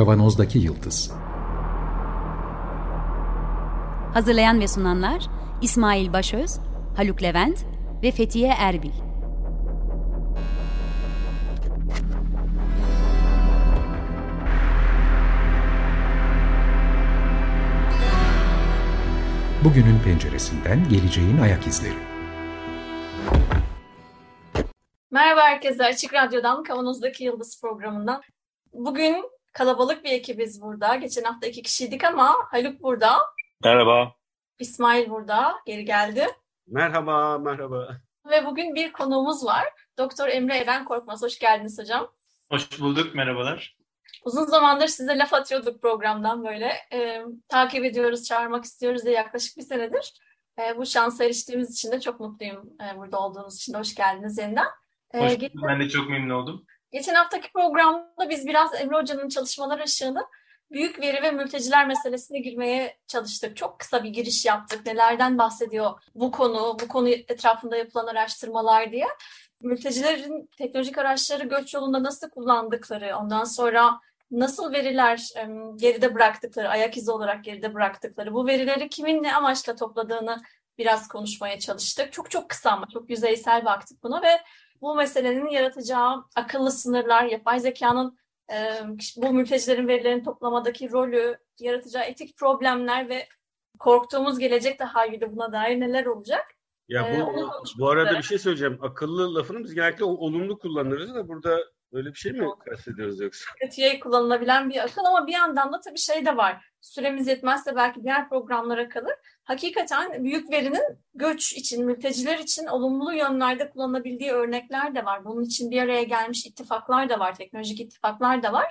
Kavanozdaki Yıldız Hazırlayan ve sunanlar İsmail Başöz, Haluk Levent ve Fethiye Erbil. Bugünün penceresinden geleceğin ayak izleri. Merhaba herkese. Açık Radyo'dan Kavanoz'daki Yıldız programından. Bugün kalabalık bir ekibiz burada. Geçen hafta iki kişiydik ama Haluk burada. Merhaba. İsmail burada. Geri geldi. Merhaba, merhaba. Ve bugün bir konuğumuz var. Doktor Emre Eren Korkmaz. Hoş geldiniz hocam. Hoş bulduk, merhabalar. Uzun zamandır size laf atıyorduk programdan böyle. E, takip ediyoruz, çağırmak istiyoruz diye yaklaşık bir senedir. E, bu şansa eriştiğimiz için de çok mutluyum e, burada olduğunuz için de. Hoş geldiniz yeniden. E, hoş bulduk, ben de çok memnun oldum. Geçen haftaki programda biz biraz Emre Hoca'nın çalışmaları ışığında büyük veri ve mülteciler meselesine girmeye çalıştık. Çok kısa bir giriş yaptık. Nelerden bahsediyor bu konu, bu konu etrafında yapılan araştırmalar diye. Mültecilerin teknolojik araçları göç yolunda nasıl kullandıkları, ondan sonra nasıl veriler geride bıraktıkları, ayak izi olarak geride bıraktıkları, bu verileri kimin ne amaçla topladığını biraz konuşmaya çalıştık. Çok çok kısa ama çok yüzeysel baktık buna ve bu meselenin yaratacağı akıllı sınırlar, yapay zekanın bu mültecilerin verilerini toplamadaki rolü, yaratacağı etik problemler ve korktuğumuz gelecek tahayyülü buna dair neler olacak? Ya bu, bu arada bir şey söyleyeceğim. Akıllı lafını biz genellikle olumlu kullanırız da burada Öyle bir şey mi kastediyoruz yoksa? Kötüye kullanılabilen bir akıl ama bir yandan da tabii şey de var. Süremiz yetmezse belki diğer programlara kalır. Hakikaten büyük verinin göç için, mülteciler için olumlu yönlerde kullanabildiği örnekler de var. Bunun için bir araya gelmiş ittifaklar da var, teknolojik ittifaklar da var.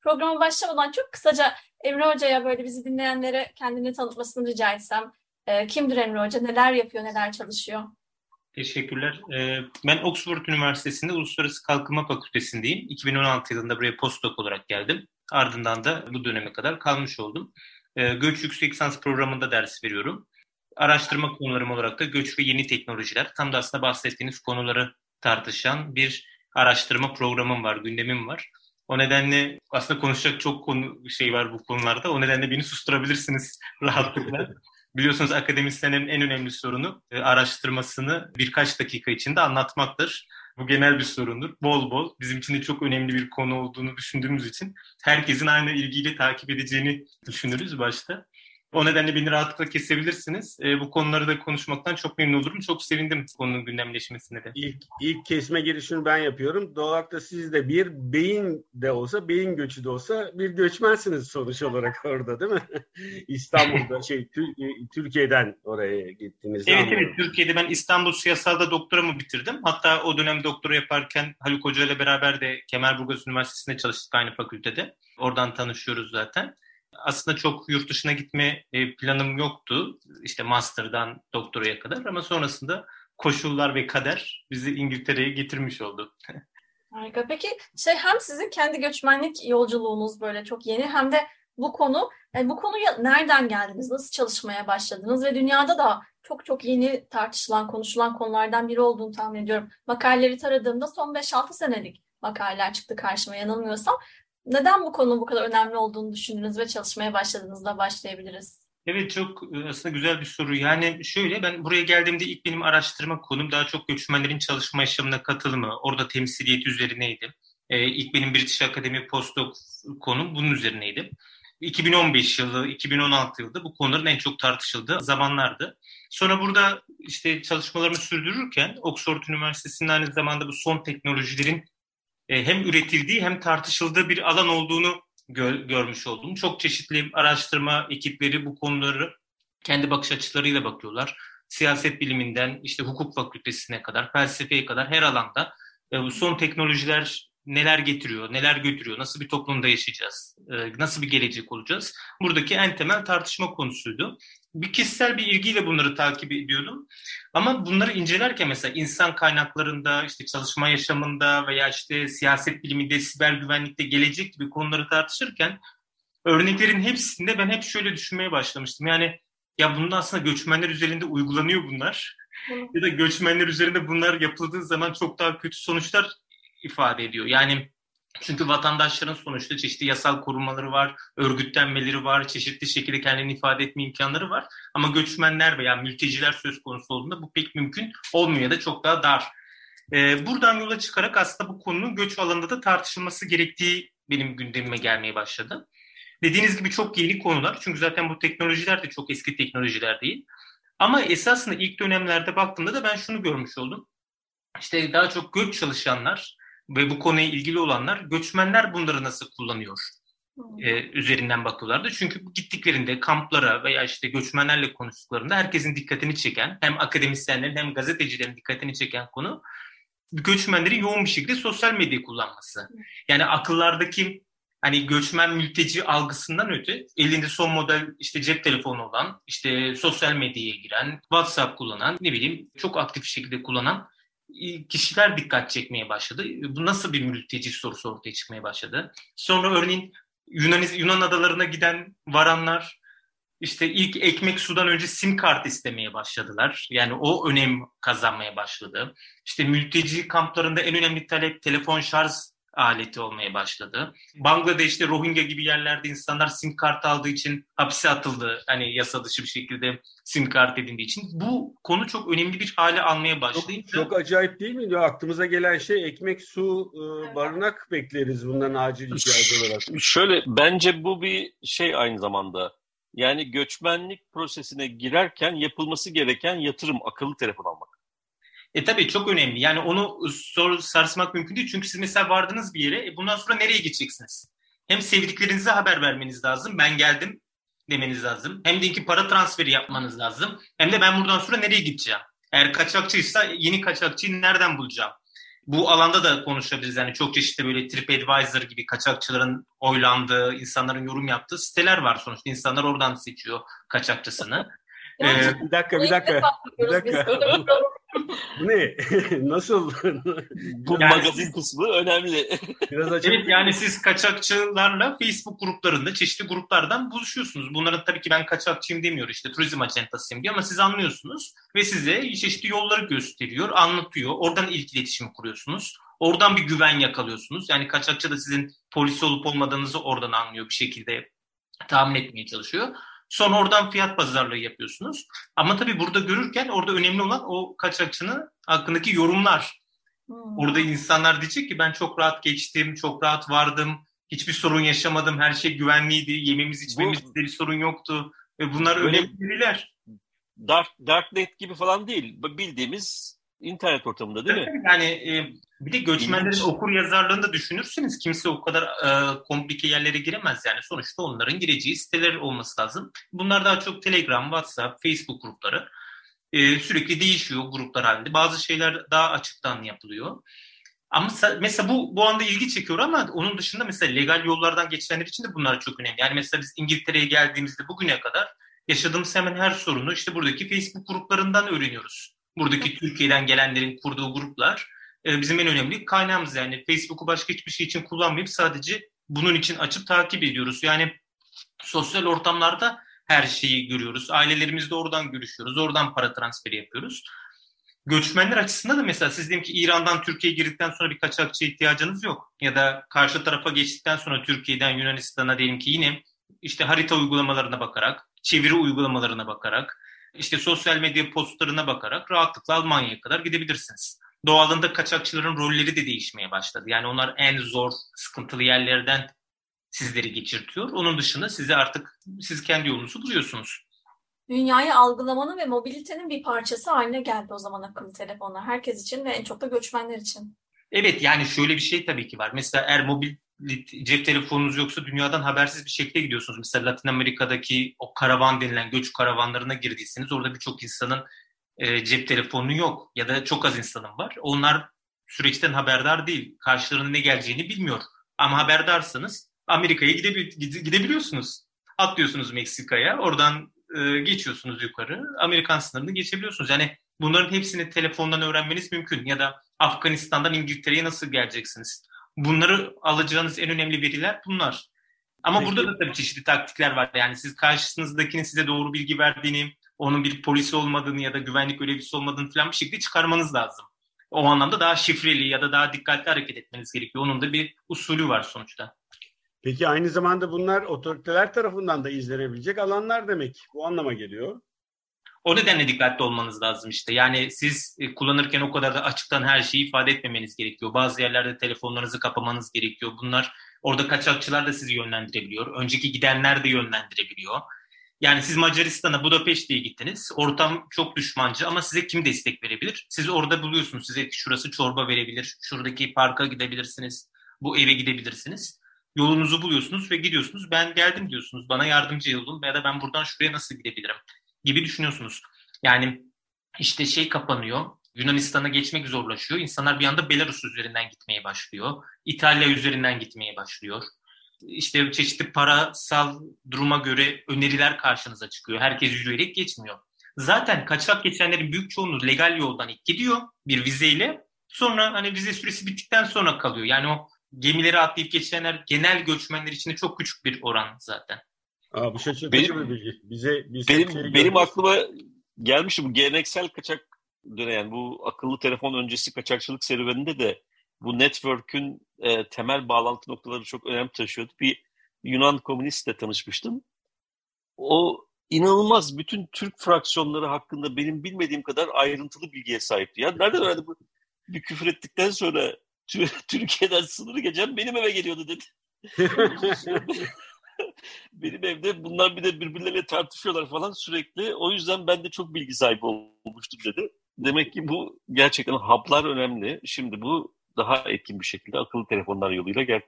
Programa başlamadan çok kısaca Emre Hoca'ya böyle bizi dinleyenlere kendini tanıtmasını rica etsem. E, kimdir Emre Hoca, neler yapıyor, neler çalışıyor? Teşekkürler. Ee, ben Oxford Üniversitesi'nde Uluslararası Kalkınma Fakültesindeyim. 2016 yılında buraya postdoc olarak geldim. Ardından da bu döneme kadar kalmış oldum. Ee, göç yüksek lisans programında ders veriyorum. Araştırma konularım olarak da göç ve yeni teknolojiler. Tam da aslında bahsettiğiniz konuları tartışan bir araştırma programım var, gündemim var. O nedenle aslında konuşacak çok konu şey var bu konularda. O nedenle beni susturabilirsiniz rahatlıkla. Biliyorsunuz akademisyenin en önemli sorunu e, araştırmasını birkaç dakika içinde anlatmaktır. Bu genel bir sorundur. Bol bol bizim için de çok önemli bir konu olduğunu düşündüğümüz için herkesin aynı ilgiyle takip edeceğini düşünürüz başta. O nedenle beni rahatlıkla kesebilirsiniz. E, bu konuları da konuşmaktan çok memnun olurum. Çok sevindim konunun gündemleşmesine de. İlk, ilk kesme girişini ben yapıyorum. Doğal olarak da siz de bir beyin de olsa, beyin göçü de olsa bir göçmensiniz sonuç olarak orada değil mi? İstanbul'da şey e, Türkiye'den oraya gittiniz. Evet anladım. evet Türkiye'de ben İstanbul Siyasal'da doktoramı bitirdim. Hatta o dönem doktora yaparken Haluk Hoca ile beraber de Kemerburgaz Üniversitesi'nde çalıştık aynı fakültede. Oradan tanışıyoruz zaten aslında çok yurt dışına gitme e, planım yoktu. İşte master'dan doktoraya kadar ama sonrasında koşullar ve kader bizi İngiltere'ye getirmiş oldu. Harika. Peki şey hem sizin kendi göçmenlik yolculuğunuz böyle çok yeni hem de bu konu yani e, bu konuya nereden geldiniz? Nasıl çalışmaya başladınız? Ve dünyada da çok çok yeni tartışılan, konuşulan konulardan biri olduğunu tahmin ediyorum. Makaleleri taradığımda son 5-6 senelik makaleler çıktı karşıma yanılmıyorsam. Neden bu konu bu kadar önemli olduğunu düşündünüz ve çalışmaya başladığınızda başlayabiliriz? Evet çok e, aslında güzel bir soru. Yani şöyle ben buraya geldiğimde ilk benim araştırma konum daha çok göçmenlerin çalışma yaşamına katılımı, orada temsiliyet üzerineydi. Ee, ilk benim British Academy postdoc konum bunun üzerineydi. 2015 yılı, 2016 yılında bu konuların en çok tartışıldığı zamanlardı. Sonra burada işte çalışmalarımı sürdürürken Oxford Üniversitesi'nin aynı zamanda bu son teknolojilerin e, hem üretildiği hem tartışıldığı bir alan olduğunu gör, görmüş oldum. Çok çeşitli araştırma ekipleri bu konuları kendi bakış açılarıyla bakıyorlar. Siyaset biliminden işte hukuk fakültesine kadar, felsefeye kadar her alanda e, son teknolojiler neler getiriyor, neler götürüyor, nasıl bir toplumda yaşayacağız, e, nasıl bir gelecek olacağız? Buradaki en temel tartışma konusuydu bir kişisel bir ilgiyle bunları takip ediyordum. Ama bunları incelerken mesela insan kaynaklarında, işte çalışma yaşamında veya işte siyaset biliminde, siber güvenlikte gelecek gibi konuları tartışırken örneklerin hepsinde ben hep şöyle düşünmeye başlamıştım. Yani ya bunun aslında göçmenler üzerinde uygulanıyor bunlar. ya da göçmenler üzerinde bunlar yapıldığı zaman çok daha kötü sonuçlar ifade ediyor. Yani Çünkü vatandaşların sonuçta çeşitli yasal korumaları var, örgütlenmeleri var, çeşitli şekilde kendini ifade etme imkanları var. Ama göçmenler veya mülteciler söz konusu olduğunda bu pek mümkün olmuyor ya da çok daha dar. Ee, buradan yola çıkarak aslında bu konunun göç alanında da tartışılması gerektiği benim gündemime gelmeye başladı. Dediğiniz gibi çok yeni konular. Çünkü zaten bu teknolojiler de çok eski teknolojiler değil. Ama esasında ilk dönemlerde baktığımda da ben şunu görmüş oldum. İşte daha çok göç çalışanlar ve bu konuya ilgili olanlar göçmenler bunları nasıl kullanıyor e, üzerinden bakıyorlardı. Çünkü gittiklerinde kamplara veya işte göçmenlerle konuştuklarında herkesin dikkatini çeken hem akademisyenlerin hem gazetecilerin dikkatini çeken konu göçmenlerin yoğun bir şekilde sosyal medya kullanması. Yani akıllardaki hani göçmen mülteci algısından öte elinde son model işte cep telefonu olan, işte sosyal medyaya giren, WhatsApp kullanan, ne bileyim çok aktif şekilde kullanan kişiler dikkat çekmeye başladı. Bu nasıl bir mülteci sorusu ortaya çıkmaya başladı. Sonra örneğin Yunan, Yunan adalarına giden varanlar işte ilk ekmek sudan önce sim kart istemeye başladılar. Yani o önem kazanmaya başladı. İşte mülteci kamplarında en önemli talep telefon şarj aleti olmaya başladı. Bangladeş'te Rohingya gibi yerlerde insanlar sim kart aldığı için hapse atıldı. Hani yasa dışı bir şekilde sim kart edindiği için. Bu konu çok önemli bir hale almaya başlayınca... Çok, çok acayip değil mi? Aklımıza gelen şey ekmek, su, e, barınak bekleriz bundan acil ihtiyacı olarak. Şöyle bence bu bir şey aynı zamanda. Yani göçmenlik prosesine girerken yapılması gereken yatırım akıllı telefon almak. E tabii çok önemli. Yani onu sor, sarsmak mümkün değil. Çünkü siz mesela vardınız bir yere. E bundan sonra nereye gideceksiniz? Hem sevdiklerinize haber vermeniz lazım. Ben geldim demeniz lazım. Hem de ki para transferi yapmanız lazım. Hem de ben buradan sonra nereye gideceğim? Eğer kaçakçıysa yeni kaçakçıyı nereden bulacağım? Bu alanda da konuşabiliriz. Yani çok çeşitli böyle TripAdvisor gibi kaçakçıların oylandığı, insanların yorum yaptığı siteler var sonuçta. İnsanlar oradan seçiyor kaçakçısını. Ee, bir dakika, bir dakika. Bir dakika. Bu ne? Nasıl? Bu yani magazin siz, kısmı önemli. Biraz açık. Evet yani siz kaçakçılarla Facebook gruplarında çeşitli gruplardan buluşuyorsunuz. Bunların tabii ki ben kaçakçıyım demiyor işte turizm acentasıyım diyor ama siz anlıyorsunuz ve size çeşitli yolları gösteriyor, anlatıyor. Oradan ilk iletişimi kuruyorsunuz. Oradan bir güven yakalıyorsunuz. Yani kaçakçı da sizin polis olup olmadığınızı oradan anlıyor bir şekilde tahmin etmeye çalışıyor. Sonra oradan fiyat pazarlığı yapıyorsunuz. Ama tabii burada görürken orada önemli olan o kaçakçının hakkındaki yorumlar. Hmm. Orada insanlar diyecek ki ben çok rahat geçtim, çok rahat vardım, hiçbir sorun yaşamadım, her şey güvenliydi, yememiz içmemizde bir sorun yoktu. Ve bunlar önemli veriler. Dark, Darknet gibi falan değil. Bildiğimiz internet ortamında değil mi? Yani e, bir de göçmenlerin İlginç. okur yazarlığını da düşünürseniz kimse o kadar e, komplike yerlere giremez yani. Sonuçta onların gireceği siteler olması lazım. Bunlar daha çok Telegram, WhatsApp, Facebook grupları. E, sürekli değişiyor gruplar halinde. Bazı şeyler daha açıktan yapılıyor. Ama mesela bu bu anda ilgi çekiyor ama onun dışında mesela legal yollardan geçenler için de bunlar çok önemli. Yani mesela biz İngiltere'ye geldiğimizde bugüne kadar yaşadığımız hemen her sorunu işte buradaki Facebook gruplarından öğreniyoruz. Buradaki Türkiye'den gelenlerin kurduğu gruplar e, bizim en önemli kaynağımız. Yani Facebook'u başka hiçbir şey için kullanmayıp sadece bunun için açıp takip ediyoruz. Yani sosyal ortamlarda her şeyi görüyoruz. Ailelerimizle oradan görüşüyoruz. Oradan para transferi yapıyoruz. Göçmenler açısından da mesela siz diyelim ki İran'dan Türkiye'ye girdikten sonra bir kaçakçı ihtiyacınız yok. Ya da karşı tarafa geçtikten sonra Türkiye'den Yunanistan'a diyelim ki yine işte harita uygulamalarına bakarak, çeviri uygulamalarına bakarak, işte sosyal medya postlarına bakarak rahatlıkla Almanya'ya kadar gidebilirsiniz. Doğalında kaçakçıların rolleri de değişmeye başladı. Yani onlar en zor, sıkıntılı yerlerden sizleri geçirtiyor. Onun dışında size artık siz kendi yolunuzu buluyorsunuz. Dünyayı algılamanın ve mobilitenin bir parçası haline geldi o zaman akıllı telefonlar. Herkes için ve en çok da göçmenler için. Evet yani şöyle bir şey tabii ki var. Mesela eğer mobil cep telefonunuz yoksa dünyadan habersiz bir şekilde gidiyorsunuz. Mesela Latin Amerika'daki o karavan denilen göç karavanlarına girdiyseniz orada birçok insanın e, cep telefonu yok ya da çok az insanın var. Onlar süreçten haberdar değil. Karşılarına ne geleceğini bilmiyor. Ama haberdarsanız Amerika'ya gidebil gidebiliyorsunuz. Atlıyorsunuz Meksika'ya, oradan e, geçiyorsunuz yukarı. Amerikan sınırını geçebiliyorsunuz. Yani bunların hepsini telefondan öğrenmeniz mümkün. Ya da Afganistan'dan İngiltere'ye nasıl geleceksiniz? Bunları alacağınız en önemli veriler bunlar. Ama Peki. burada da tabii çeşitli taktikler var. Yani siz karşınızdakinin size doğru bilgi verdiğini, onun bir polis olmadığını ya da güvenlik görevlisi olmadığını falan bir şekilde çıkarmanız lazım. o anlamda daha şifreli ya da daha dikkatli hareket etmeniz gerekiyor. Onun da bir usulü var sonuçta. Peki aynı zamanda bunlar otoriteler tarafından da izlenebilecek alanlar demek. Bu anlama geliyor. O nedenle dikkatli olmanız lazım işte. Yani siz e, kullanırken o kadar da açıktan her şeyi ifade etmemeniz gerekiyor. Bazı yerlerde telefonlarınızı kapamanız gerekiyor. Bunlar orada kaçakçılar da sizi yönlendirebiliyor. Önceki gidenler de yönlendirebiliyor. Yani siz Macaristan'a Budapeşte'ye gittiniz. Ortam çok düşmancı ama size kim destek verebilir? Siz orada buluyorsunuz. Size şurası çorba verebilir. Şuradaki parka gidebilirsiniz. Bu eve gidebilirsiniz. Yolunuzu buluyorsunuz ve gidiyorsunuz. Ben geldim diyorsunuz. Bana yardımcı olun ya da ben buradan şuraya nasıl gidebilirim gibi düşünüyorsunuz. Yani işte şey kapanıyor. Yunanistan'a geçmek zorlaşıyor. İnsanlar bir anda Belarus üzerinden gitmeye başlıyor. İtalya üzerinden gitmeye başlıyor işte çeşitli parasal duruma göre öneriler karşınıza çıkıyor. Herkes yürüyerek geçmiyor. Zaten kaçak geçenlerin büyük çoğunluğu legal yoldan ilk gidiyor bir vizeyle. Sonra hani vize süresi bittikten sonra kalıyor. Yani o gemileri atlayıp geçenler genel göçmenler için de çok küçük bir oran zaten. Aa, bu şaşırtıcı bir bilgi. Bize, bize benim, benim aklıma gelmişti bu geleneksel kaçak dönem yani bu akıllı telefon öncesi kaçakçılık serüveninde de bu network'ün e, temel bağlantı noktaları çok önem taşıyordu. Bir Yunan komünistle tanışmıştım. O inanılmaz bütün Türk fraksiyonları hakkında benim bilmediğim kadar ayrıntılı bilgiye sahipti. Ya nereden öğrendi bu? Bir küfür ettikten sonra Türkiye'den sınırı geçen benim eve geliyordu dedi. benim evde bunlar bir de birbirleriyle tartışıyorlar falan sürekli. O yüzden ben de çok bilgi sahibi olmuştum dedi. Demek ki bu gerçekten haplar önemli. Şimdi bu daha etkin bir şekilde akıllı telefonlar yoluyla gel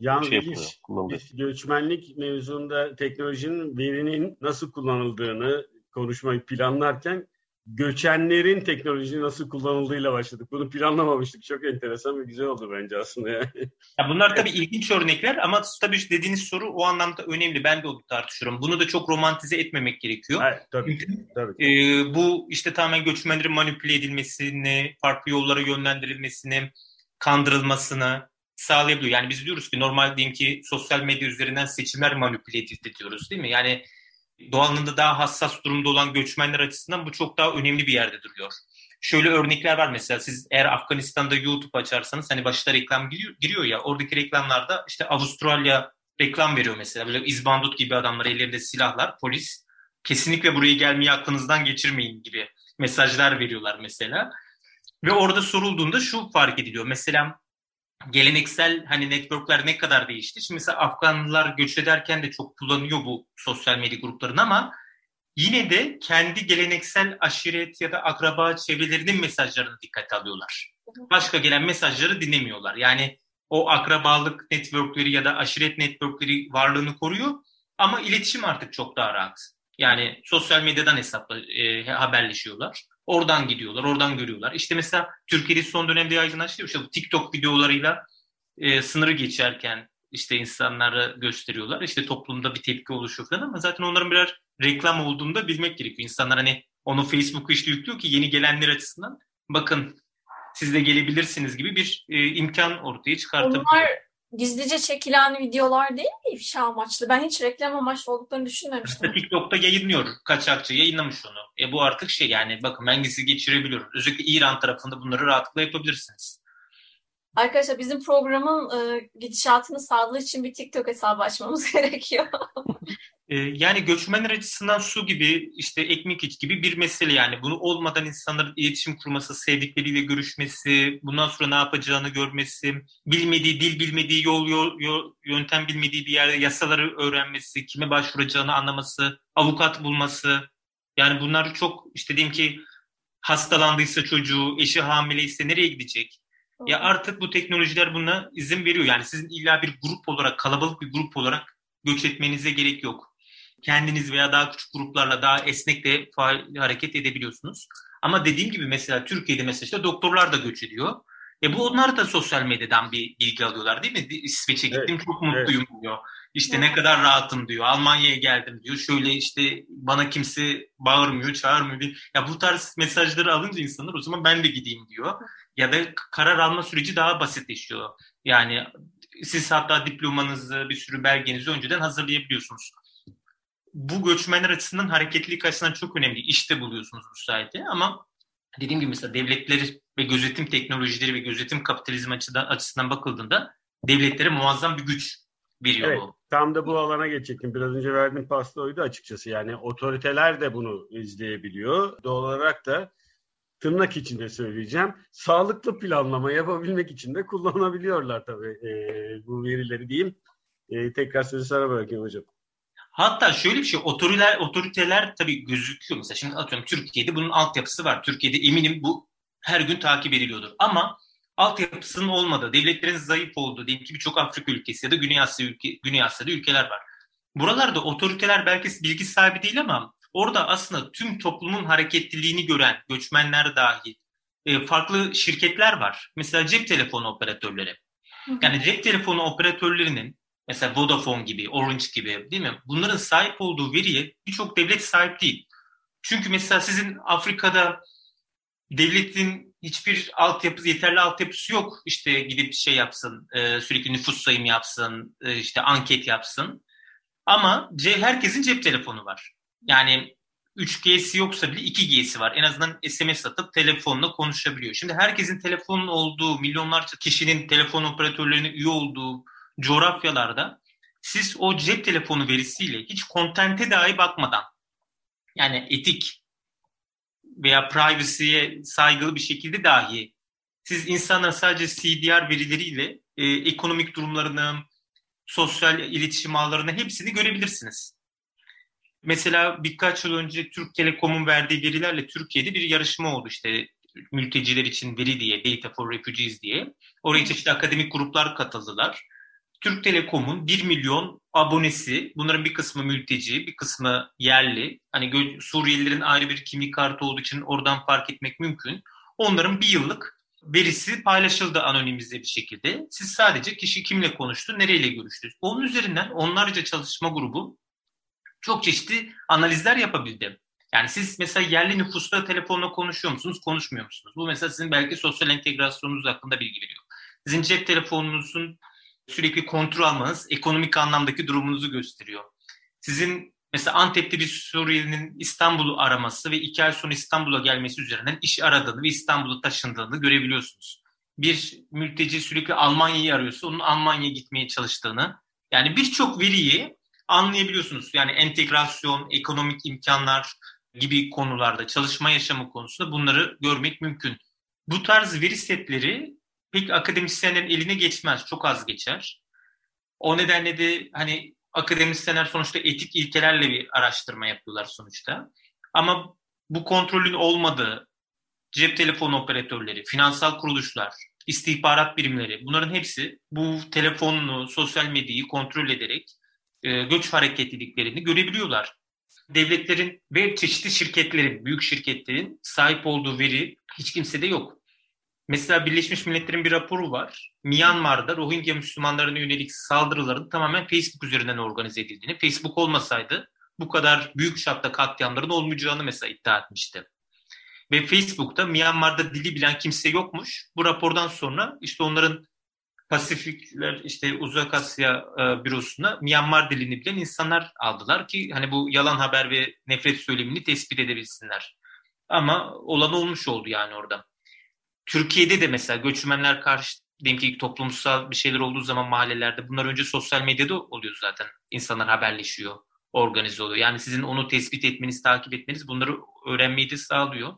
Yalnız şey yapıyor, kullanılıyor. Biz göçmenlik mevzunda teknolojinin verinin nasıl kullanıldığını konuşmayı planlarken göçenlerin teknoloji nasıl kullanıldığıyla başladık. Bunu planlamamıştık. Çok enteresan ve güzel oldu bence aslında. Yani. Ya bunlar tabii ilginç örnekler ama tabii dediğiniz soru o anlamda önemli. Ben de onu tartışıyorum. Bunu da çok romantize etmemek gerekiyor. Evet, tabii, Çünkü tabii. E, bu işte tamamen göçmenlerin manipüle edilmesini, farklı yollara yönlendirilmesini, kandırılmasını sağlayabiliyor. Yani biz diyoruz ki normal diyeyim ki sosyal medya üzerinden seçimler manipüle edildi diyoruz değil mi? Yani doğalında daha hassas durumda olan göçmenler açısından bu çok daha önemli bir yerde duruyor. Şöyle örnekler var mesela siz eğer Afganistan'da YouTube açarsanız hani başta reklam giriyor, giriyor ya oradaki reklamlarda işte Avustralya reklam veriyor mesela böyle izbandut gibi adamlar ellerinde silahlar polis kesinlikle buraya gelmeyi aklınızdan geçirmeyin gibi mesajlar veriyorlar mesela. Ve orada sorulduğunda şu fark ediliyor. Mesela geleneksel hani networkler ne kadar değişti? Şimdi mesela Afganlılar göç ederken de çok kullanıyor bu sosyal medya gruplarını ama yine de kendi geleneksel aşiret ya da akraba çevrelerinin mesajlarını dikkate alıyorlar. Başka gelen mesajları dinlemiyorlar. Yani o akrabalık networkleri ya da aşiret networkleri varlığını koruyor ama iletişim artık çok daha rahat. Yani sosyal medyadan hesapla e, haberleşiyorlar. Oradan gidiyorlar, oradan görüyorlar. İşte mesela Türkiye'de son dönemde yaygınlaştı. İşte bu TikTok videolarıyla e, sınırı geçerken işte insanları gösteriyorlar. İşte toplumda bir tepki oluşuyor falan ama zaten onların birer reklam olduğunu da bilmek gerekiyor. İnsanlar hani onu Facebook'a işte yüklüyor ki yeni gelenler açısından bakın siz de gelebilirsiniz gibi bir e, imkan ortaya çıkartabiliyor. Onlar gizlice çekilen videolar değil mi ifşa amaçlı? Ben hiç reklam amaçlı olduklarını düşünmemiştim. TikTok'ta yayınlıyor. Kaçakçı yayınlamış onu. E bu artık şey yani bakın ben gizli geçirebiliyorum. Özellikle İran tarafında bunları rahatlıkla yapabilirsiniz. Arkadaşlar bizim programın e, gidişatını sağladığı için bir TikTok hesabı açmamız gerekiyor. Ee, yani göçmenler açısından su gibi işte ekmek iç gibi bir mesele yani. Bunu olmadan insanların iletişim kurması, sevdikleriyle görüşmesi, bundan sonra ne yapacağını görmesi, bilmediği dil bilmediği yol, yol, yol yöntem bilmediği bir yerde yasaları öğrenmesi, kime başvuracağını anlaması, avukat bulması. Yani bunlar çok işte diyeyim ki hastalandıysa çocuğu, eşi hamileyse nereye gidecek? Ya artık bu teknolojiler buna izin veriyor. Yani sizin illa bir grup olarak, kalabalık bir grup olarak göç etmenize gerek yok kendiniz veya daha küçük gruplarla daha esnek de hareket edebiliyorsunuz. Ama dediğim gibi mesela Türkiye'de mesela işte doktorlar da göç ediyor. E bu onlar da sosyal medyadan bir bilgi alıyorlar değil mi? İsveç'e gittim evet, çok mutluyum evet. diyor. İşte evet. ne kadar rahatım diyor. Almanya'ya geldim diyor. Şöyle işte bana kimse bağırmıyor, çağırmıyor. Diyor. Ya bu tarz mesajları alınca insanlar o zaman ben de gideyim diyor. Ya da karar alma süreci daha basitleşiyor. Yani siz hatta diplomanızı, bir sürü belgenizi önceden hazırlayabiliyorsunuz bu göçmenler açısından hareketlilik açısından çok önemli. İşte buluyorsunuz bu sayede ama dediğim gibi mesela devletleri ve gözetim teknolojileri ve gözetim kapitalizm açıdan, açısından bakıldığında devletlere muazzam bir güç veriyor evet, bu. Tam da bu alana geçecektim. Biraz önce verdiğim pasta oydu açıkçası. Yani otoriteler de bunu izleyebiliyor. Doğal olarak da tırnak içinde söyleyeceğim. Sağlıklı planlama yapabilmek için de kullanabiliyorlar tabii e, bu verileri diyeyim. E, tekrar sözü sana bırakayım hocam. Hatta şöyle bir şey, otoriteler, otoriteler tabii gözüküyor. Mesela şimdi atıyorum Türkiye'de bunun altyapısı var. Türkiye'de eminim bu her gün takip ediliyordur. Ama altyapısının olmadığı, devletlerin zayıf olduğu, diyelim ki birçok Afrika ülkesi ya da Güney Asya ülke, Güney Asya'da ülkeler var. Buralarda otoriteler belki bilgi sahibi değil ama orada aslında tüm toplumun hareketliliğini gören göçmenler dahil e, farklı şirketler var. Mesela cep telefonu operatörleri. Yani cep telefonu operatörlerinin mesela Vodafone gibi, Orange gibi değil mi? Bunların sahip olduğu veriye birçok devlet sahip değil. Çünkü mesela sizin Afrika'da devletin hiçbir altyapısı, yeterli altyapısı yok. İşte gidip şey yapsın, e, sürekli nüfus sayımı yapsın, e, işte anket yapsın. Ama herkesin cep telefonu var. Yani 3G'si yoksa bile 2G'si var. En azından SMS atıp telefonla konuşabiliyor. Şimdi herkesin telefonun olduğu, milyonlarca kişinin telefon operatörlerine üye olduğu coğrafyalarda siz o cep telefonu verisiyle hiç kontente dahi bakmadan yani etik veya privacy'ye saygılı bir şekilde dahi siz insanların sadece CDR verileriyle e, ekonomik durumlarını, sosyal iletişim ağlarını hepsini görebilirsiniz. Mesela birkaç yıl önce Türk Telekom'un verdiği verilerle Türkiye'de bir yarışma oldu işte mülteciler için veri diye, Data for Refugees diye. Oraya çeşitli akademik gruplar katıldılar. Türk Telekom'un 1 milyon abonesi, bunların bir kısmı mülteci, bir kısmı yerli. Hani Suriyelilerin ayrı bir kimlik kartı olduğu için oradan fark etmek mümkün. Onların bir yıllık verisi paylaşıldı anonimize bir şekilde. Siz sadece kişi kimle konuştu, nereyle görüştü. Onun üzerinden onlarca çalışma grubu çok çeşitli analizler yapabildi. Yani siz mesela yerli nüfusla telefonla konuşuyor musunuz, konuşmuyor musunuz? Bu mesela sizin belki sosyal entegrasyonunuz hakkında bilgi veriyor. Sizin cep telefonunuzun sürekli kontrol almanız ekonomik anlamdaki durumunuzu gösteriyor. Sizin mesela Antep'te bir Suriyelinin İstanbul'u araması ve iki ay sonra İstanbul'a gelmesi üzerinden iş aradığını ve İstanbul'a taşındığını görebiliyorsunuz. Bir mülteci sürekli Almanya'yı arıyorsa onun Almanya'ya gitmeye çalıştığını yani birçok veriyi anlayabiliyorsunuz. Yani entegrasyon, ekonomik imkanlar gibi konularda çalışma yaşamı konusunda bunları görmek mümkün. Bu tarz veri setleri pek akademisyenlerin eline geçmez. Çok az geçer. O nedenle de hani akademisyenler sonuçta etik ilkelerle bir araştırma yapıyorlar sonuçta. Ama bu kontrolün olmadığı cep telefonu operatörleri, finansal kuruluşlar, istihbarat birimleri bunların hepsi bu telefonunu, sosyal medyayı kontrol ederek e, göç hareketliliklerini görebiliyorlar. Devletlerin ve çeşitli şirketlerin, büyük şirketlerin sahip olduğu veri hiç kimsede yok. Mesela Birleşmiş Milletler'in bir raporu var. Myanmar'da Rohingya Müslümanlarına yönelik saldırıların tamamen Facebook üzerinden organize edildiğini, Facebook olmasaydı bu kadar büyük çapta katliamların olmayacağını mesela iddia etmişti. Ve Facebook'ta Myanmar'da dili bilen kimse yokmuş. Bu rapordan sonra işte onların Pasifikler işte Uzak Asya e, bürosuna Myanmar dilini bilen insanlar aldılar ki hani bu yalan haber ve nefret söylemini tespit edebilsinler. Ama olan olmuş oldu yani orada. Türkiye'de de mesela göçmenler karşı diyelim ki toplumsal bir şeyler olduğu zaman mahallelerde bunlar önce sosyal medyada oluyor zaten. İnsanlar haberleşiyor, organize oluyor. Yani sizin onu tespit etmeniz, takip etmeniz bunları öğrenmeyi de sağlıyor.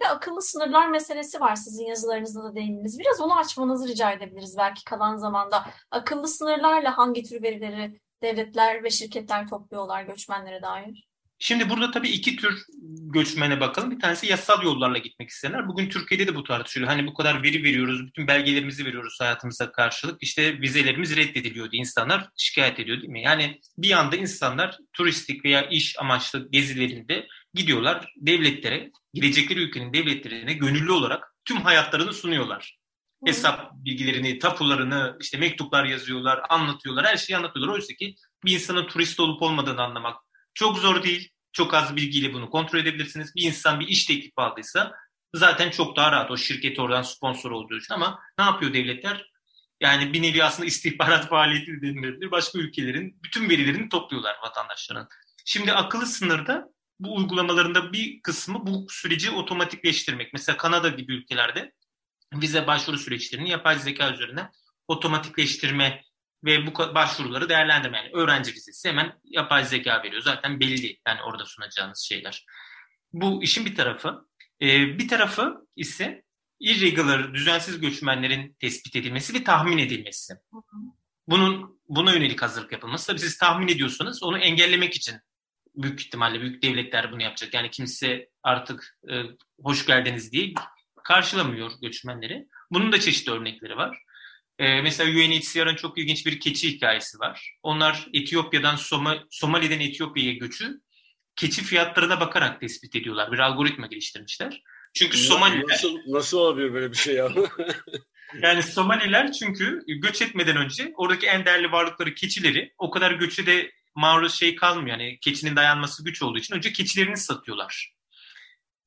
Bir akıllı sınırlar meselesi var sizin yazılarınızda da değindiniz. Biraz onu açmanızı rica edebiliriz belki kalan zamanda. Akıllı sınırlarla hangi tür verileri devletler ve şirketler topluyorlar göçmenlere dair? Şimdi burada tabii iki tür göçmene bakalım. Bir tanesi yasal yollarla gitmek isteyenler. Bugün Türkiye'de de bu tartışılıyor. Hani bu kadar veri veriyoruz, bütün belgelerimizi veriyoruz hayatımıza karşılık. İşte vizelerimiz reddediliyor diye insanlar şikayet ediyor değil mi? Yani bir anda insanlar turistik veya iş amaçlı gezilerinde gidiyorlar devletlere, gidecekleri ülkenin devletlerine gönüllü olarak tüm hayatlarını sunuyorlar. Hesap bilgilerini, tapularını, işte mektuplar yazıyorlar, anlatıyorlar, her şeyi anlatıyorlar. Oysa ki bir insanın turist olup olmadığını anlamak çok zor değil. Çok az bilgiyle bunu kontrol edebilirsiniz. Bir insan bir iş teklifi aldıysa zaten çok daha rahat o şirket oradan sponsor olduğu için ama ne yapıyor devletler? Yani bir nevi aslında istihbarat faaliyeti denilebilir. Başka ülkelerin bütün verilerini topluyorlar vatandaşların. Şimdi akıllı sınırda bu uygulamalarında bir kısmı bu süreci otomatikleştirmek. Mesela Kanada gibi ülkelerde vize başvuru süreçlerini yapay zeka üzerinden otomatikleştirme ve bu başvuruları değerlendirme. Yani öğrenci vizesi hemen yapay zeka veriyor. Zaten belli yani orada sunacağınız şeyler. Bu işin bir tarafı. Ee, bir tarafı ise irregular, düzensiz göçmenlerin tespit edilmesi ve tahmin edilmesi. Bunun buna yönelik hazırlık yapılması. Tabii siz tahmin ediyorsanız onu engellemek için büyük ihtimalle büyük devletler bunu yapacak. Yani kimse artık e, hoş geldiniz diye karşılamıyor göçmenleri. Bunun da çeşitli örnekleri var. E, mesela UNHCR'ın çok ilginç bir keçi hikayesi var. Onlar Etiyopya'dan Soma, Somali'den Etiyopya'ya göçü keçi fiyatlarına bakarak tespit ediyorlar. Bir algoritma geliştirmişler. Çünkü Somaliler... Nasıl, nasıl olabilir böyle bir şey ya? yani Somaliler çünkü göç etmeden önce oradaki en değerli varlıkları keçileri o kadar göçe de maruz şey kalmıyor. Yani keçinin dayanması güç olduğu için önce keçilerini satıyorlar.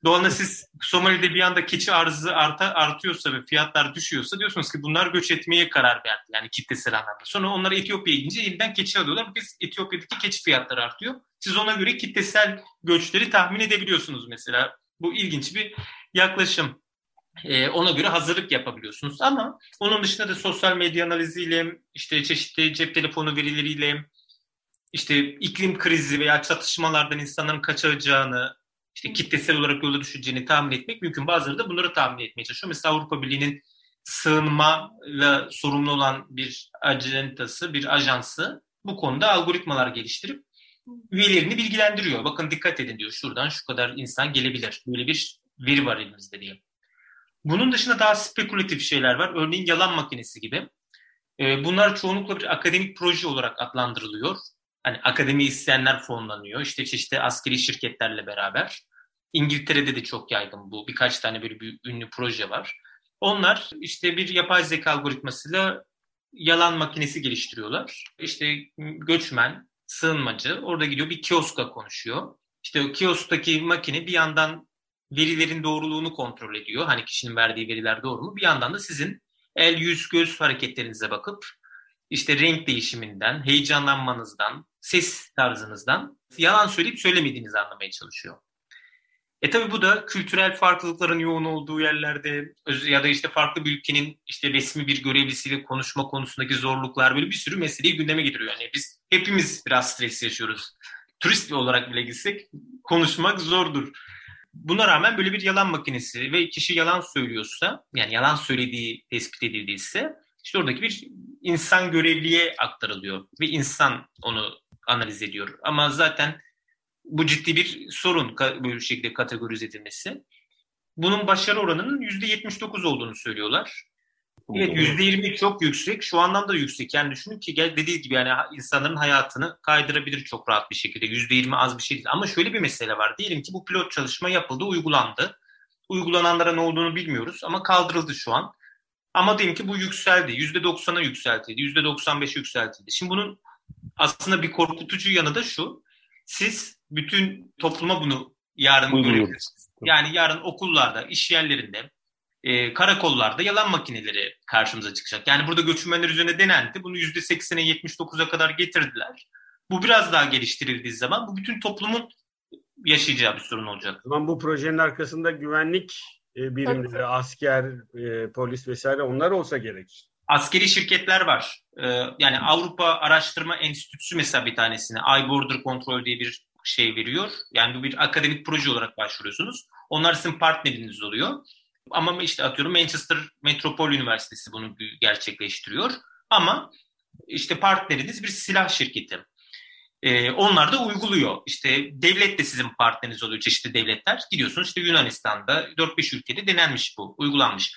Doğalda siz Somali'de bir anda keçi arzı arta, artıyorsa ve fiyatlar düşüyorsa diyorsunuz ki bunlar göç etmeye karar verdi. Yani kitlesel anlamda. Sonra onlar Etiyopya'ya gidince yeniden keçi alıyorlar. Biz Etiyopya'daki keçi fiyatları artıyor. Siz ona göre kitlesel göçleri tahmin edebiliyorsunuz mesela. Bu ilginç bir yaklaşım. Ee, ona göre hazırlık yapabiliyorsunuz. Ama onun dışında da sosyal medya analiziyle, işte çeşitli cep telefonu verileriyle, işte iklim krizi veya çatışmalardan insanların kaçacağını, işte kitlesel olarak yola düşeceğini tahmin etmek mümkün. Bazıları da bunları tahmin etmeye çalışıyor. Mesela Avrupa Birliği'nin sığınmayla sorumlu olan bir acentası, bir ajansı bu konuda algoritmalar geliştirip üyelerini bilgilendiriyor. Bakın dikkat edin diyor şuradan şu kadar insan gelebilir. Böyle bir veri var elimizde diye. Bunun dışında daha spekülatif şeyler var. Örneğin yalan makinesi gibi. Bunlar çoğunlukla bir akademik proje olarak adlandırılıyor. Hani akademi isteyenler fonlanıyor. İşte çeşitli askeri şirketlerle beraber. İngiltere'de de çok yaygın bu. Birkaç tane böyle bir ünlü proje var. Onlar işte bir yapay zeka algoritmasıyla yalan makinesi geliştiriyorlar. İşte göçmen, sığınmacı orada gidiyor bir kioska konuşuyor. İşte o kiosktaki makine bir yandan verilerin doğruluğunu kontrol ediyor. Hani kişinin verdiği veriler doğru mu? Bir yandan da sizin el, yüz, göz hareketlerinize bakıp işte renk değişiminden, heyecanlanmanızdan, ses tarzınızdan yalan söyleyip söylemediğinizi anlamaya çalışıyor. E tabi bu da kültürel farklılıkların yoğun olduğu yerlerde ya da işte farklı bir ülkenin işte resmi bir görevlisiyle konuşma konusundaki zorluklar böyle bir sürü meseleyi gündeme getiriyor. Yani biz hepimiz biraz stres yaşıyoruz. Turist olarak bile gitsek konuşmak zordur. Buna rağmen böyle bir yalan makinesi ve kişi yalan söylüyorsa yani yalan söylediği tespit edildiyse işte oradaki bir insan görevliye aktarılıyor ve insan onu analiz ediyor. Ama zaten bu ciddi bir sorun böyle şekilde kategorize edilmesi. Bunun başarı oranının %79 olduğunu söylüyorlar. Evet %20 çok yüksek. Şu anlamda yüksek. Yani düşünün ki gel dediği gibi yani insanların hayatını kaydırabilir çok rahat bir şekilde. %20 az bir şey değil. Ama şöyle bir mesele var. Diyelim ki bu pilot çalışma yapıldı, uygulandı. Uygulananlara ne olduğunu bilmiyoruz ama kaldırıldı şu an. Ama diyelim ki bu yükseldi. %90'a yükseltildi. %95'e yükseltildi. Şimdi bunun aslında bir korkutucu yanı da şu. Siz bütün topluma bunu yarın görebilirsiniz. Yani yarın okullarda, iş yerlerinde, e, karakollarda yalan makineleri karşımıza çıkacak. Yani burada göçmenler üzerine denendi. Bunu %80'e 79'a kadar getirdiler. Bu biraz daha geliştirildiği zaman bu bütün toplumun yaşayacağı bir sorun olacak. Zaman bu projenin arkasında güvenlik e, birimleri, asker, e, polis vesaire onlar olsa gerek. Askeri şirketler var. E, yani Avrupa Araştırma Enstitüsü mesela bir tanesine iBorder Control diye bir şey veriyor. Yani bu bir akademik proje olarak başvuruyorsunuz. Onlar sizin partneriniz oluyor. Ama işte atıyorum Manchester Metropol Üniversitesi bunu gerçekleştiriyor. Ama işte partneriniz bir silah şirketi. Ee, onlar da uyguluyor. İşte devlet de sizin partneriniz oluyor çeşitli devletler. Gidiyorsunuz işte Yunanistan'da 4-5 ülkede denenmiş bu, uygulanmış.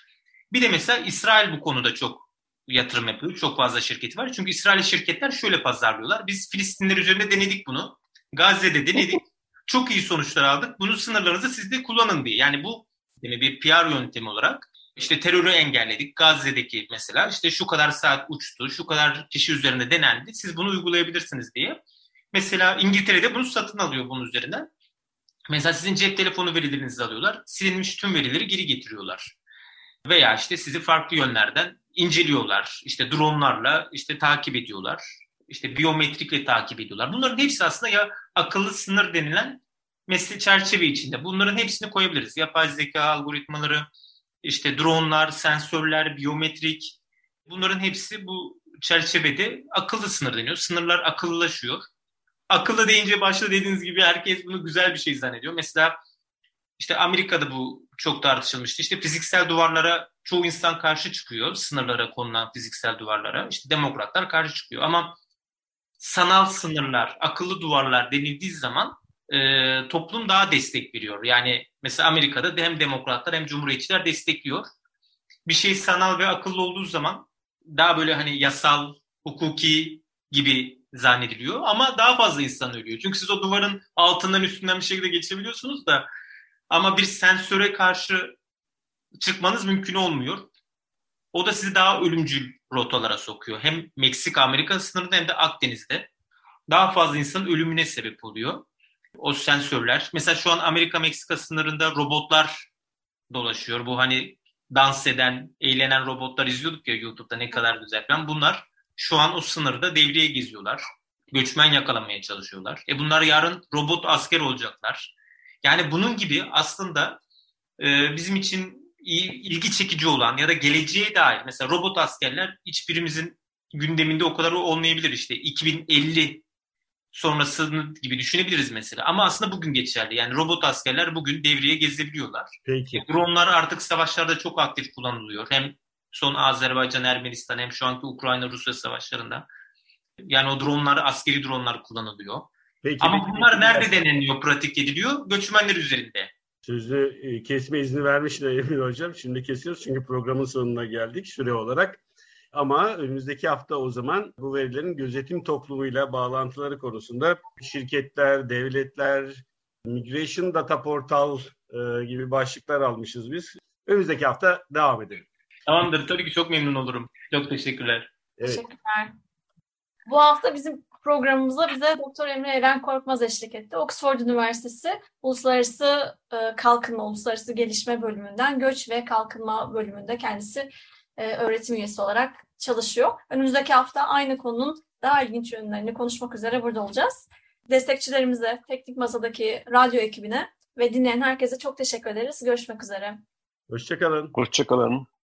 Bir de mesela İsrail bu konuda çok yatırım yapıyor. Çok fazla şirketi var. Çünkü İsrail şirketler şöyle pazarlıyorlar. Biz Filistinler üzerinde denedik bunu. Gazze'de denedik. Çok iyi sonuçlar aldık. Bunu sınırlarınızı siz de kullanın diye. Yani bu yani bir PR yöntemi olarak işte terörü engelledik. Gazze'deki mesela işte şu kadar saat uçtu, şu kadar kişi üzerinde denendi. Siz bunu uygulayabilirsiniz diye. Mesela İngiltere'de bunu satın alıyor bunun üzerinden. Mesela sizin cep telefonu verilerinizi alıyorlar. Silinmiş tüm verileri geri getiriyorlar. Veya işte sizi farklı yönlerden inceliyorlar. İşte dronlarla işte takip ediyorlar. İşte biyometrikle takip ediyorlar. Bunların hepsi aslında ya akıllı sınır denilen mesle çerçeve içinde. Bunların hepsini koyabiliriz. Yapay zeka algoritmaları, işte dronlar, sensörler, biyometrik bunların hepsi bu çerçevede akıllı sınır deniyor. Sınırlar akıllılaşıyor. Akıllı deyince başta dediğiniz gibi herkes bunu güzel bir şey zannediyor. Mesela işte Amerika'da bu çok tartışılmıştı. İşte fiziksel duvarlara çoğu insan karşı çıkıyor. Sınırlara konulan fiziksel duvarlara. İşte demokratlar karşı çıkıyor. Ama sanal sınırlar, akıllı duvarlar denildiği zaman e, toplum daha destek veriyor. Yani mesela Amerika'da hem demokratlar hem cumhuriyetçiler destekliyor. Bir şey sanal ve akıllı olduğu zaman daha böyle hani yasal, hukuki gibi zannediliyor ama daha fazla insan ölüyor. Çünkü siz o duvarın altından üstünden bir şekilde geçebiliyorsunuz da ama bir sensöre karşı çıkmanız mümkün olmuyor. O da sizi daha ölümcül rotalara sokuyor. Hem Meksika-Amerika sınırında hem de Akdeniz'de. Daha fazla insanın ölümüne sebep oluyor. O sensörler. Mesela şu an Amerika-Meksika sınırında robotlar dolaşıyor. Bu hani dans eden, eğlenen robotlar izliyorduk ya YouTube'da ne kadar güzel falan. Bunlar şu an o sınırda devreye geziyorlar. Göçmen yakalamaya çalışıyorlar. E bunlar yarın robot asker olacaklar. Yani bunun gibi aslında e, bizim için ilgi çekici olan ya da geleceğe dair mesela robot askerler hiçbirimizin gündeminde o kadar olmayabilir işte 2050 sonrasını gibi düşünebiliriz mesela. Ama aslında bugün geçerli. Yani robot askerler bugün devreye gezebiliyorlar. Peki. Dronlar artık savaşlarda çok aktif kullanılıyor. Hem son Azerbaycan, Ermenistan hem şu anki Ukrayna-Rusya savaşlarında. Yani o dronlar, askeri dronlar kullanılıyor. Peki, Ama peki, bunlar peki, nerede deneniyor, pratik ediliyor? Göçmenler üzerinde. Sözü e, kesme izni vermiş de Emir Hocam. Şimdi kesiyoruz çünkü programın sonuna geldik süre olarak. Ama önümüzdeki hafta o zaman bu verilerin gözetim toplumuyla bağlantıları konusunda şirketler, devletler, Migration Data Portal e, gibi başlıklar almışız biz. Önümüzdeki hafta devam edelim. Tamamdır. Tabii ki çok memnun olurum. Çok teşekkürler. Evet. Teşekkürler. Bu hafta bizim programımıza bize Doktor Emre Eren Korkmaz eşlik etti. Oxford Üniversitesi Uluslararası e, Kalkınma, Uluslararası Gelişme bölümünden Göç ve Kalkınma bölümünde kendisi e, öğretim üyesi olarak çalışıyor. Önümüzdeki hafta aynı konunun daha ilginç yönlerini konuşmak üzere burada olacağız. Destekçilerimize, teknik masadaki radyo ekibine ve dinleyen herkese çok teşekkür ederiz. Görüşmek üzere. Hoşçakalın. Hoşçakalın.